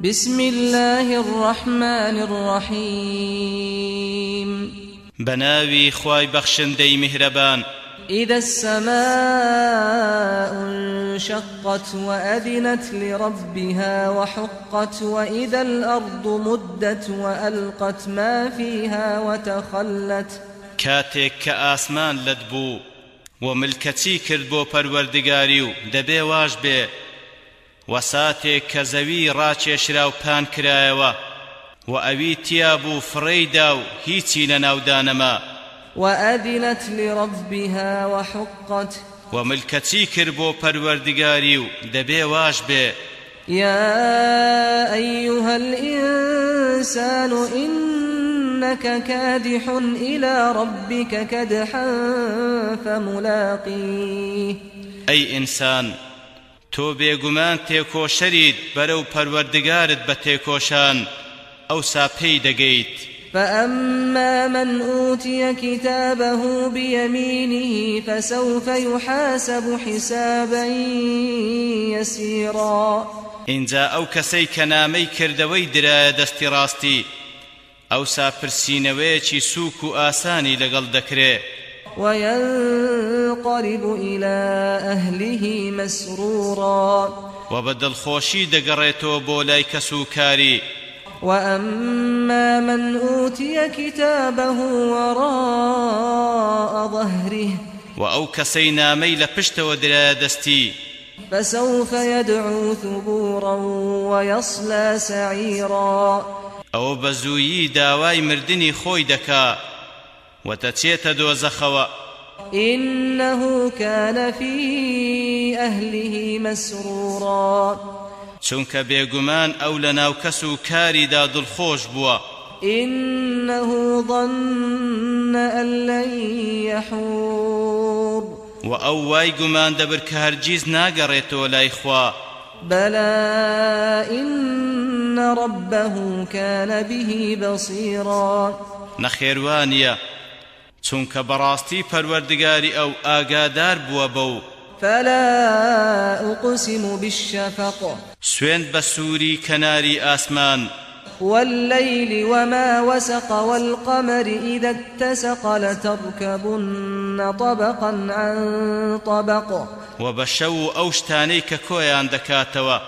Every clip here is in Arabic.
بسم الله الرحمن الرحيم. بناوي خواي بخشندي مهربان إذا السماء انشقت وأذنت لربها وحقت وإذا الأرض مدت وألقت ما فيها وتخلت. كاتك كآسمان لدبو وملكتي كردبو پروردگاريو دبي واش بي وساتێک کە زەوی ڕاکێشرا و پان کرایەوە. و ئەوی تیا بوو فڕێیدا و هیچی لە ناودانەما وأذنت لربها وحقت. وملكتي كربو پروردگاري دبي واش بي يا أيها الإنسان إنك كادح إلى ربك كدحا فملاقيه. أي إنسان تۆ بێگومان تێکۆشەریت بەرەو پەروەردگارت بە تێکۆشان ئەوسا پێی دەگەیت. فأما من أوتي كتابه بيمينه فسوف يحاسب حسابا يسيرا. ئینجا ئەو کەسەی کە نامەی کردەوەی درا دەستی ڕاستی ئەوسا پرسینەوەیەکی سووک و ئاسانی لەگەڵ دەکرێ وينقلب إلى أهله مسرورا. وە بە دڵخۆشی دەگەڕێتەوە بۆ لای کەسوکاری وأما من أوتي كتابه وراء ظهره. وأو كسينا ميل پشت ودرا دستي. فسوف يدعو ثبورا ويصلى سعيرا. ئەو بە زوویی داوای مردنی خۆی دەکا. وە دەچێتە دۆزەخەوە إنه كان في أهله مسرورا. چونکە بێگومان ئەو لەناو کەسوکاری دا دڵخۆش بووە إنه ظن أن لن يحور. وە ئەو وای گومان دەبرد کە هەرگیز ناگەڕێتەوە لای خوا بلى إن ربه كان به بصيرا. نخيروانيا چونکە بەڕاستی پەروەردگاری ئەو ئاگادار بووە بەو. فلا أقسم بالشفق. سوين بسوري كناري آسمان والليل وما وسق والقمر إذا اتسق لتركبن طبقا عن طبق. وبشو أوشتاني ككويان دكاتوا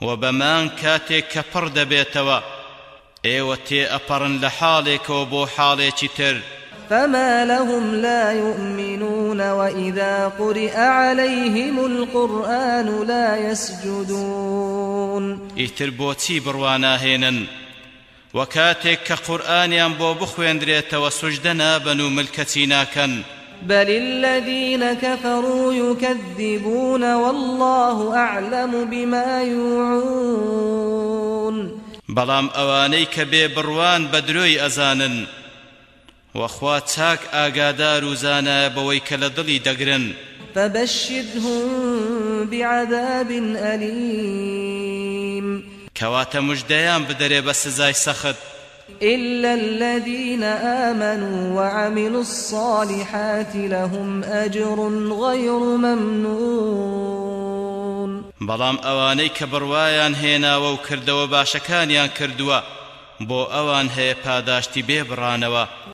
وبمان كاتي كبر دبيتوا ئێوە دەبرێن لە حاڵێک وە بۆ حاڵێکی تر. فما لهم لا يؤمنون وإذا قرئ عليهم القرآن لا يسجدون. ئیتر بۆچی بڕواناهێنن وكاتك كقرآن بۆ بخوێندرێتەوە سوژدە نابەن و ملکەچی ناکەن بل الذين كفروا يكذبون والله أعلم بما يوعون. بەڵام ئەوانەی کە بێ بڕوان وەخوا چاک ئاگادار و زانایە بەوەی کە لە دڵی دەگرن. فبشرهم بعذاب أليم. کەواتە مژدەیان بدەرێ بە سزای سەخت. إلا الذين آمنوا وعملوا الصالحات لهم أجر غير ممنون. بەڵام ئەوانەی کە بڕوایان هێناوە و کردەوە باشەکانیان کردووە بۆ ئەوان هەیە پاداشتی بێبڕانەوە.